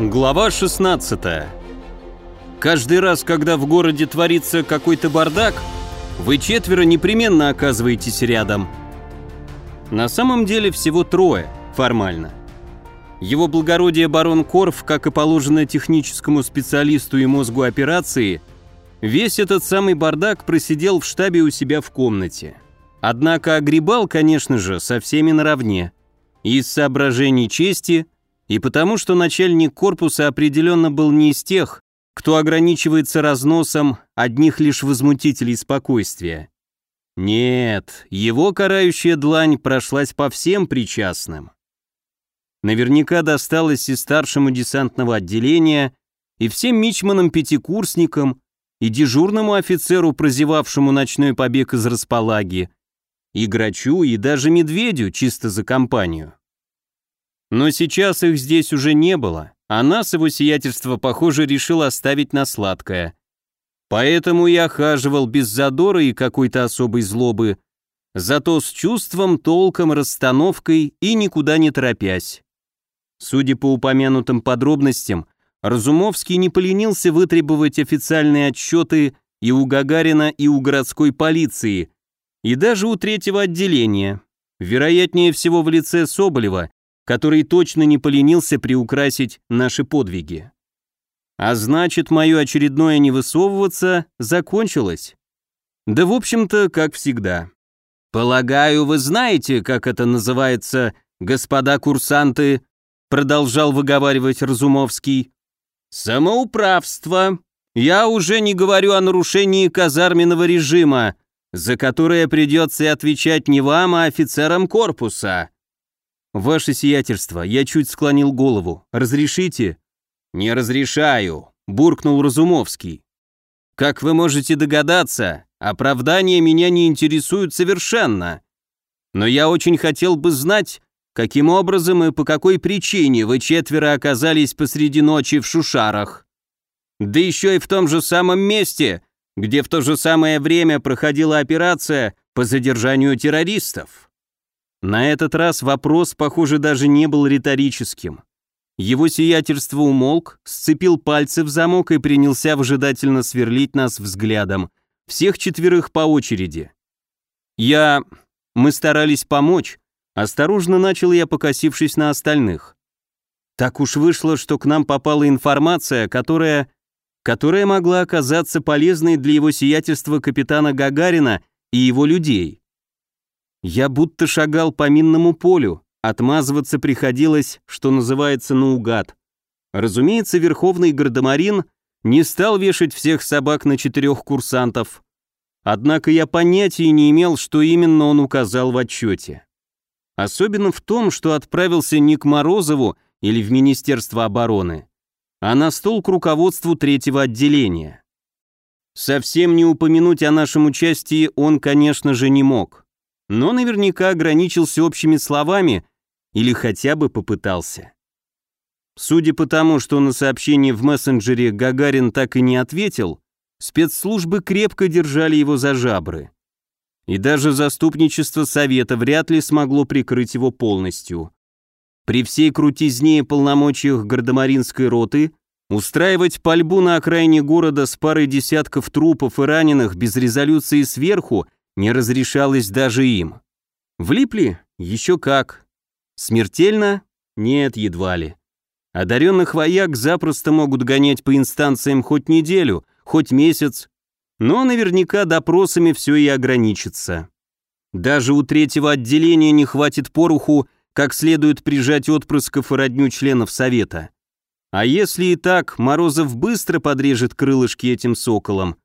Глава 16 Каждый раз, когда в городе творится какой-то бардак, вы четверо непременно оказываетесь рядом. На самом деле всего трое, формально. Его благородие барон Корф, как и положено техническому специалисту и мозгу операции, весь этот самый бардак просидел в штабе у себя в комнате. Однако огребал, конечно же, со всеми наравне. Из соображений чести – и потому, что начальник корпуса определенно был не из тех, кто ограничивается разносом одних лишь возмутителей спокойствия. Нет, его карающая длань прошлась по всем причастным. Наверняка досталось и старшему десантного отделения, и всем мичманам-пятикурсникам, и дежурному офицеру, прозевавшему ночной побег из располаги, и грачу, и даже медведю чисто за компанию. Но сейчас их здесь уже не было, а нас его сиятельство, похоже, решил оставить на сладкое. Поэтому я хаживал без задора и какой-то особой злобы, зато с чувством, толком, расстановкой и никуда не торопясь. Судя по упомянутым подробностям, Разумовский не поленился вытребовать официальные отчеты и у Гагарина, и у городской полиции, и даже у третьего отделения, вероятнее всего в лице Соболева, который точно не поленился приукрасить наши подвиги. А значит, мое очередное не высовываться закончилось. Да, в общем-то, как всегда. «Полагаю, вы знаете, как это называется, господа курсанты?» продолжал выговаривать Разумовский. «Самоуправство. Я уже не говорю о нарушении казарменного режима, за которое придется отвечать не вам, а офицерам корпуса. «Ваше сиятельство, я чуть склонил голову. Разрешите?» «Не разрешаю», — буркнул Разумовский. «Как вы можете догадаться, оправдания меня не интересуют совершенно. Но я очень хотел бы знать, каким образом и по какой причине вы четверо оказались посреди ночи в Шушарах. Да еще и в том же самом месте, где в то же самое время проходила операция по задержанию террористов». На этот раз вопрос, похоже, даже не был риторическим. Его сиятельство умолк, сцепил пальцы в замок и принялся выжидательно сверлить нас взглядом, всех четверых по очереди. Я... Мы старались помочь, осторожно начал я, покосившись на остальных. Так уж вышло, что к нам попала информация, которая... которая могла оказаться полезной для его сиятельства капитана Гагарина и его людей. Я будто шагал по минному полю, отмазываться приходилось, что называется, наугад. Разумеется, верховный гардемарин не стал вешать всех собак на четырех курсантов. Однако я понятия не имел, что именно он указал в отчете. Особенно в том, что отправился не к Морозову или в Министерство обороны, а на стол к руководству третьего отделения. Совсем не упомянуть о нашем участии он, конечно же, не мог но наверняка ограничился общими словами или хотя бы попытался. Судя по тому, что на сообщение в мессенджере Гагарин так и не ответил, спецслужбы крепко держали его за жабры. И даже заступничество Совета вряд ли смогло прикрыть его полностью. При всей крутизне и полномочиях гардемаринской роты устраивать пальбу на окраине города с парой десятков трупов и раненых без резолюции сверху – не разрешалось даже им. Влипли? Еще как. Смертельно? Нет, едва ли. Одаренных вояк запросто могут гонять по инстанциям хоть неделю, хоть месяц, но наверняка допросами все и ограничится. Даже у третьего отделения не хватит поруху, как следует прижать отпрысков и родню членов Совета. А если и так, Морозов быстро подрежет крылышки этим соколам,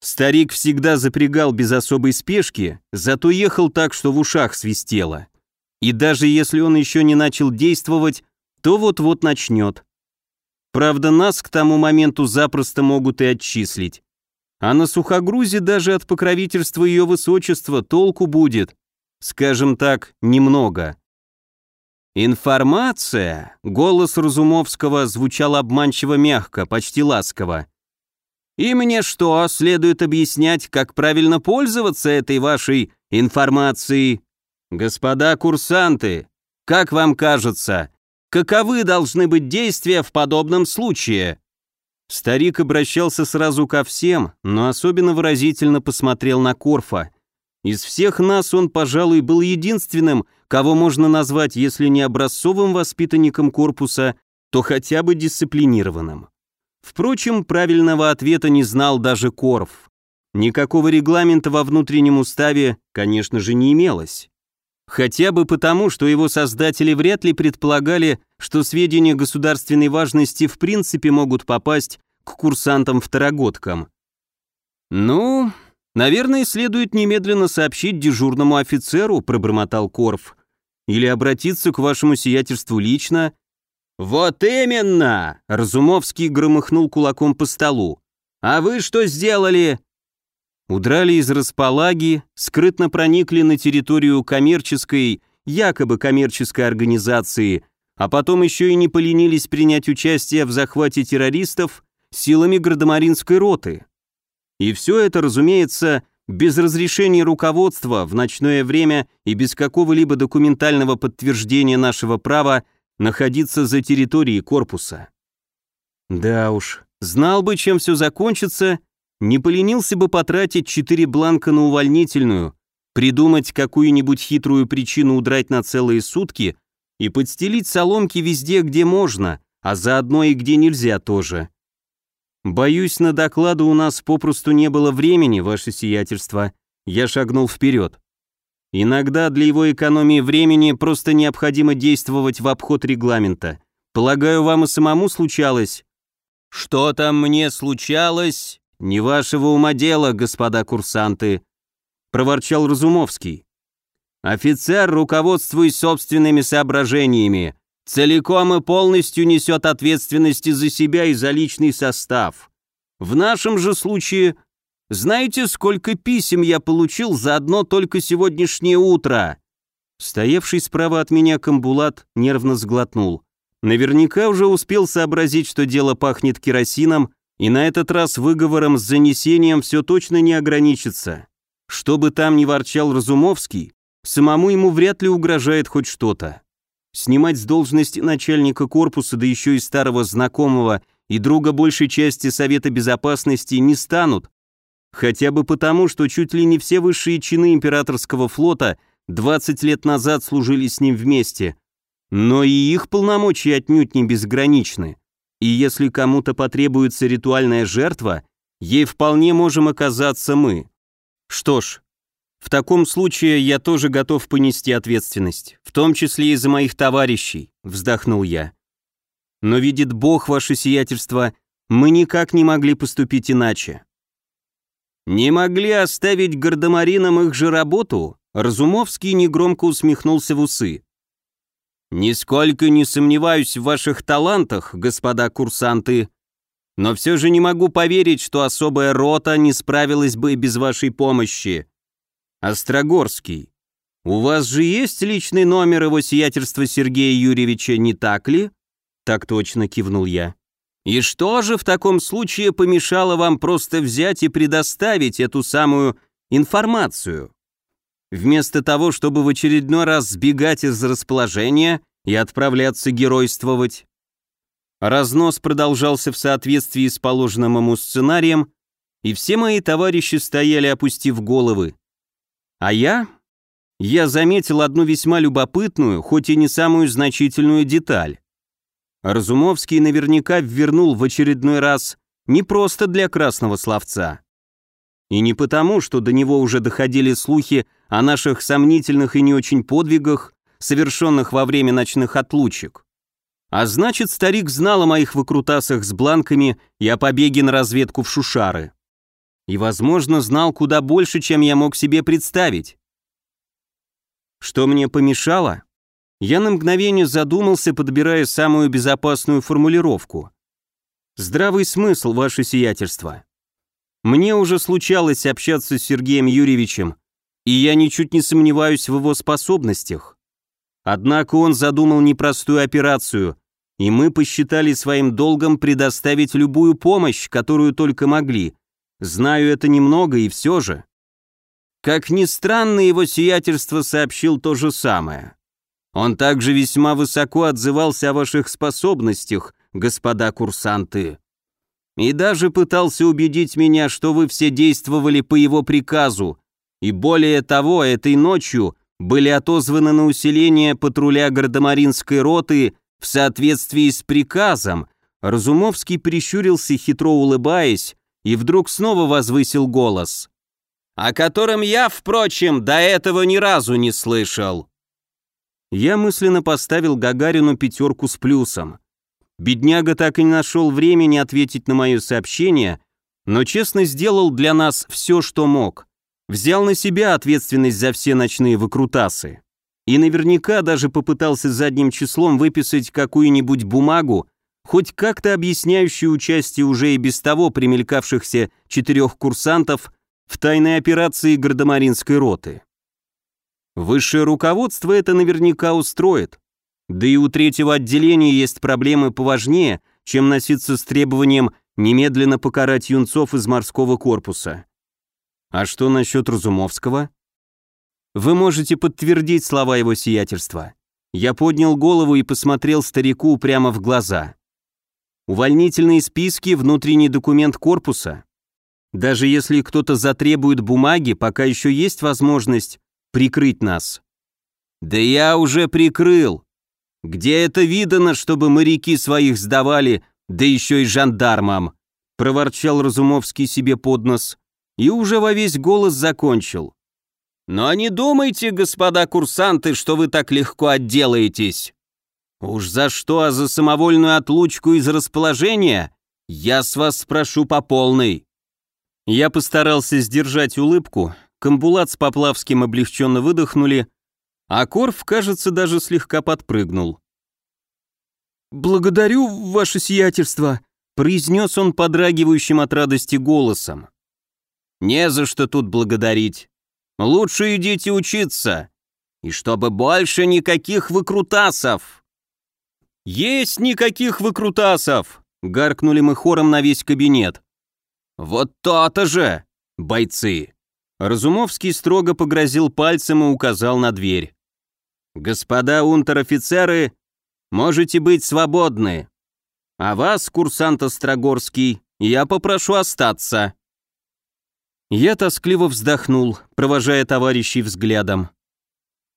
Старик всегда запрягал без особой спешки, зато ехал так, что в ушах свистело. И даже если он еще не начал действовать, то вот-вот начнет. Правда, нас к тому моменту запросто могут и отчислить. А на сухогрузе даже от покровительства ее высочества толку будет. Скажем так, немного. «Информация!» — голос Разумовского звучал обманчиво мягко, почти ласково. И мне что, следует объяснять, как правильно пользоваться этой вашей информацией? Господа курсанты, как вам кажется, Каковы должны быть действия в подобном случае?» Старик обращался сразу ко всем, но особенно выразительно посмотрел на Корфа. Из всех нас он, пожалуй, был единственным, кого можно назвать, если не образцовым воспитанником корпуса, то хотя бы дисциплинированным. Впрочем, правильного ответа не знал даже Корф. Никакого регламента во внутреннем уставе, конечно же, не имелось. Хотя бы потому, что его создатели вряд ли предполагали, что сведения государственной важности в принципе могут попасть к курсантам-второгодкам. «Ну, наверное, следует немедленно сообщить дежурному офицеру», пробормотал Корф, «или обратиться к вашему сиятельству лично». «Вот именно!» — Разумовский громыхнул кулаком по столу. «А вы что сделали?» удрали из располаги, скрытно проникли на территорию коммерческой, якобы коммерческой организации, а потом еще и не поленились принять участие в захвате террористов силами градомаринской роты. И все это, разумеется, без разрешения руководства в ночное время и без какого-либо документального подтверждения нашего права находиться за территорией корпуса. Да уж, знал бы, чем все закончится, не поленился бы потратить четыре бланка на увольнительную, придумать какую-нибудь хитрую причину удрать на целые сутки и подстелить соломки везде, где можно, а заодно и где нельзя тоже. Боюсь, на доклады у нас попросту не было времени, ваше сиятельство. Я шагнул вперед. Иногда для его экономии времени просто необходимо действовать в обход регламента. Полагаю, вам и самому случалось. Что там мне случалось? «Не вашего ума дело, господа курсанты», — проворчал Разумовский. «Офицер, руководствуясь собственными соображениями, целиком и полностью несет ответственности за себя и за личный состав. В нашем же случае, знаете, сколько писем я получил за одно только сегодняшнее утро?» Стоявший справа от меня Камбулат нервно сглотнул. Наверняка уже успел сообразить, что дело пахнет керосином, и на этот раз выговором с занесением все точно не ограничится. Что бы там ни ворчал Разумовский, самому ему вряд ли угрожает хоть что-то. Снимать с должности начальника корпуса, да еще и старого знакомого и друга большей части Совета Безопасности не станут, хотя бы потому, что чуть ли не все высшие чины императорского флота 20 лет назад служили с ним вместе, но и их полномочия отнюдь не безграничны и если кому-то потребуется ритуальная жертва, ей вполне можем оказаться мы. Что ж, в таком случае я тоже готов понести ответственность, в том числе и за моих товарищей, вздохнул я. Но видит Бог, ваше сиятельство, мы никак не могли поступить иначе. Не могли оставить гардемаринам их же работу? Разумовский негромко усмехнулся в усы. «Нисколько не сомневаюсь в ваших талантах, господа курсанты, но все же не могу поверить, что особая рота не справилась бы без вашей помощи. Острогорский, у вас же есть личный номер его сиятельства Сергея Юрьевича, не так ли?» «Так точно», — кивнул я. «И что же в таком случае помешало вам просто взять и предоставить эту самую информацию?» Вместо того, чтобы в очередной раз сбегать из расположения и отправляться геройствовать. Разнос продолжался в соответствии с положенным ему сценарием, и все мои товарищи стояли, опустив головы. А я? Я заметил одну весьма любопытную, хоть и не самую значительную деталь. Разумовский наверняка ввернул в очередной раз не просто для красного словца. И не потому, что до него уже доходили слухи о наших сомнительных и не очень подвигах, совершенных во время ночных отлучек. А значит, старик знал о моих выкрутасах с бланками и о побеге на разведку в Шушары. И, возможно, знал куда больше, чем я мог себе представить. Что мне помешало? Я на мгновение задумался, подбирая самую безопасную формулировку. Здравый смысл, ваше сиятельство. Мне уже случалось общаться с Сергеем Юрьевичем, и я ничуть не сомневаюсь в его способностях. Однако он задумал непростую операцию, и мы посчитали своим долгом предоставить любую помощь, которую только могли. Знаю это немного, и все же. Как ни странно, его сиятельство сообщил то же самое. Он также весьма высоко отзывался о ваших способностях, господа курсанты. И даже пытался убедить меня, что вы все действовали по его приказу, и более того, этой ночью были отозваны на усиление патруля гардемаринской роты в соответствии с приказом. Разумовский прищурился, хитро улыбаясь, и вдруг снова возвысил голос. «О котором я, впрочем, до этого ни разу не слышал». Я мысленно поставил Гагарину пятерку с плюсом. Бедняга так и не нашел времени ответить на мое сообщение, но честно сделал для нас все, что мог. Взял на себя ответственность за все ночные выкрутасы. И наверняка даже попытался задним числом выписать какую-нибудь бумагу, хоть как-то объясняющую участие уже и без того примелькавшихся четырех курсантов в тайной операции гардемаринской роты. Высшее руководство это наверняка устроит. Да и у третьего отделения есть проблемы поважнее, чем носиться с требованием немедленно покарать юнцов из морского корпуса. А что насчет Разумовского? Вы можете подтвердить слова его сиятельства. Я поднял голову и посмотрел старику прямо в глаза. Увольнительные списки, внутренний документ корпуса. Даже если кто-то затребует бумаги, пока еще есть возможность прикрыть нас. Да я уже прикрыл. Где это видано, чтобы моряки своих сдавали, да еще и жандармам? Проворчал Разумовский себе под нос и уже во весь голос закончил. «Но не думайте, господа курсанты, что вы так легко отделаетесь. Уж за что, а за самовольную отлучку из расположения я с вас спрошу по полной». Я постарался сдержать улыбку, Камбулат с Поплавским облегченно выдохнули, а Корф, кажется, даже слегка подпрыгнул. «Благодарю, ваше сиятельство», — произнес он подрагивающим от радости голосом. Не за что тут благодарить. Лучше идите учиться. И чтобы больше никаких выкрутасов. Есть никаких выкрутасов, гаркнули мы хором на весь кабинет. Вот то-то же, бойцы. Разумовский строго погрозил пальцем и указал на дверь. «Господа унтер-офицеры, можете быть свободны. А вас, курсант Острогорский, я попрошу остаться». Я тоскливо вздохнул, провожая товарищей взглядом.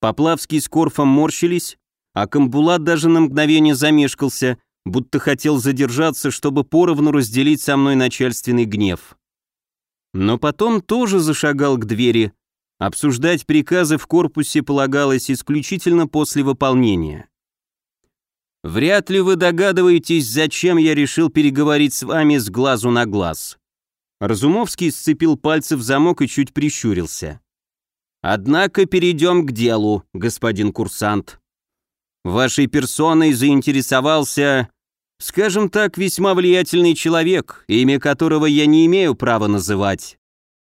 Поплавский с Корфом морщились, а Камбулат даже на мгновение замешкался, будто хотел задержаться, чтобы поровну разделить со мной начальственный гнев. Но потом тоже зашагал к двери. Обсуждать приказы в корпусе полагалось исключительно после выполнения. «Вряд ли вы догадываетесь, зачем я решил переговорить с вами с глазу на глаз», Разумовский сцепил пальцы в замок и чуть прищурился. «Однако перейдем к делу, господин курсант. Вашей персоной заинтересовался, скажем так, весьма влиятельный человек, имя которого я не имею права называть.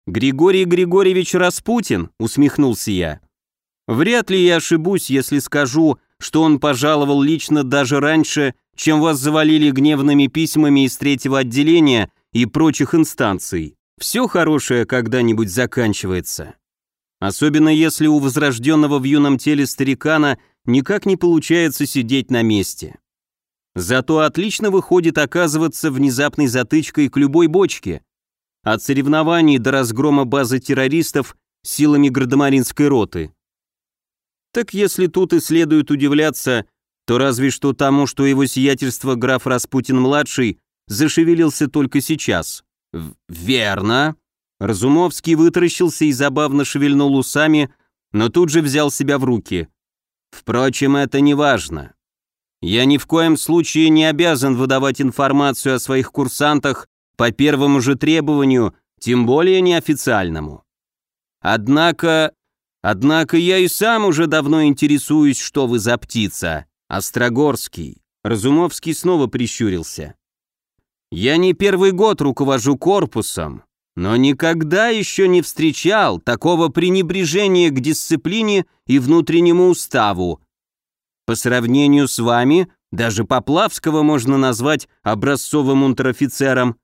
Григорий Григорьевич Распутин», — усмехнулся я. «Вряд ли я ошибусь, если скажу, что он пожаловал лично даже раньше, чем вас завалили гневными письмами из третьего отделения и прочих инстанций. Все хорошее когда-нибудь заканчивается. Особенно если у возрожденного в юном теле старикана никак не получается сидеть на месте. Зато отлично выходит оказываться внезапной затычкой к любой бочке. От соревнований до разгрома базы террористов силами градомаринской роты. Так если тут и следует удивляться, то разве что тому, что его сиятельство граф Распутин-младший зашевелился только сейчас. «Верно». Разумовский вытаращился и забавно шевельнул усами, но тут же взял себя в руки. «Впрочем, это не важно. Я ни в коем случае не обязан выдавать информацию о своих курсантах по первому же требованию, тем более неофициальному. Однако... Однако я и сам уже давно интересуюсь, что вы за птица. Острогорский». Разумовский снова прищурился. Я не первый год руковожу корпусом, но никогда еще не встречал такого пренебрежения к дисциплине и внутреннему уставу. По сравнению с вами, даже Поплавского можно назвать образцовым унтер-офицером.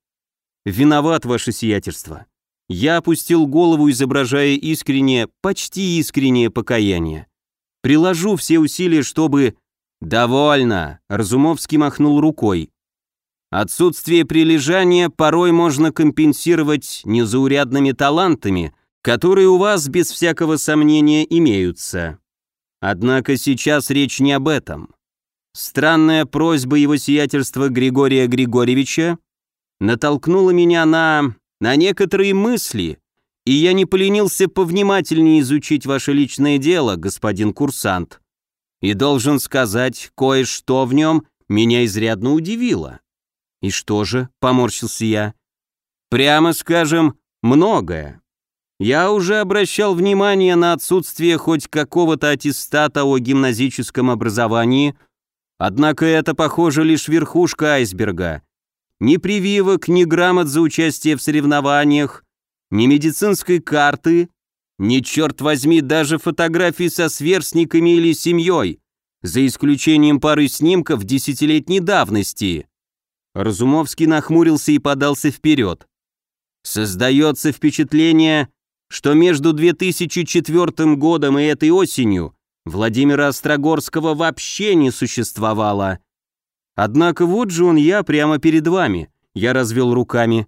Виноват ваше сиятельство. Я опустил голову, изображая искреннее, почти искреннее покаяние. Приложу все усилия, чтобы... Довольно, Разумовский махнул рукой. Отсутствие прилежания порой можно компенсировать незаурядными талантами, которые у вас без всякого сомнения имеются. Однако сейчас речь не об этом. Странная просьба его сиятельства Григория Григорьевича натолкнула меня на... на некоторые мысли, и я не поленился повнимательнее изучить ваше личное дело, господин курсант. И должен сказать, кое-что в нем меня изрядно удивило. И что же, поморщился я. Прямо скажем, многое. Я уже обращал внимание на отсутствие хоть какого-то аттестата о гимназическом образовании Однако это, похоже, лишь верхушка айсберга. Ни прививок, ни грамот за участие в соревнованиях, ни медицинской карты, ни, черт возьми, даже фотографий со сверстниками или семьей, за исключением пары снимков десятилетней давности. Разумовский нахмурился и подался вперед. Создается впечатление, что между 2004 годом и этой осенью Владимира Острогорского вообще не существовало. Однако вот же он я прямо перед вами, я развел руками.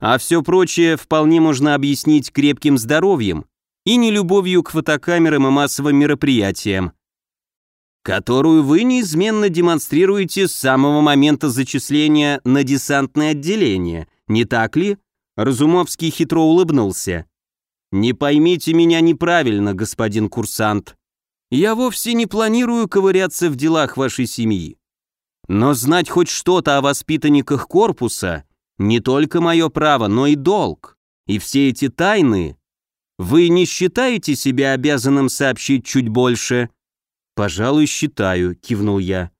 А все прочее вполне можно объяснить крепким здоровьем и нелюбовью к фотокамерам и массовым мероприятиям, которую вы неизменно демонстрируете с самого момента зачисления на десантное отделение, не так ли? Разумовский хитро улыбнулся. «Не поймите меня неправильно, господин курсант. Я вовсе не планирую ковыряться в делах вашей семьи. Но знать хоть что-то о воспитанниках корпуса не только мое право, но и долг. И все эти тайны... Вы не считаете себя обязанным сообщить чуть больше? Пожалуй, считаю, кивнул я.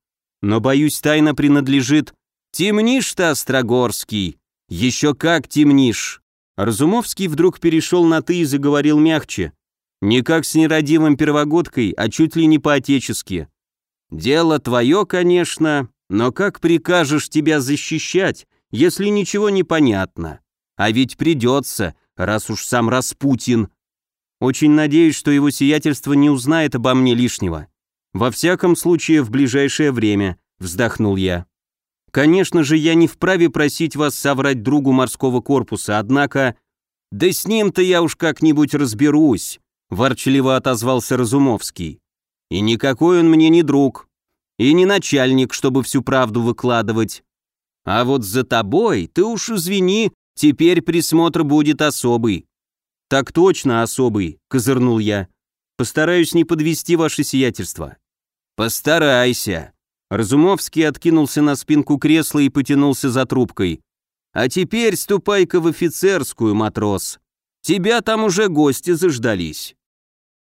Но, боюсь, тайна принадлежит... Темнишь ты, Острогорский. Еще как темнишь. Разумовский вдруг перешел на «ты» и заговорил мягче. Не как с нерадивым первогодкой, а чуть ли не по-отечески. Дело твое, конечно, но как прикажешь тебя защищать, если ничего не понятно? А ведь придется, раз уж сам Распутин. Очень надеюсь, что его сиятельство не узнает обо мне лишнего. Во всяком случае, в ближайшее время, вздохнул я. Конечно же, я не вправе просить вас соврать другу морского корпуса, однако... Да с ним-то я уж как-нибудь разберусь ворчливо отозвался Разумовский. И никакой он мне не друг, и не начальник, чтобы всю правду выкладывать. А вот за тобой, ты уж извини, теперь присмотр будет особый. Так точно особый, козырнул я. Постараюсь не подвести ваше сиятельство. Постарайся. Разумовский откинулся на спинку кресла и потянулся за трубкой. А теперь ступай-ка в офицерскую, матрос. Тебя там уже гости заждались.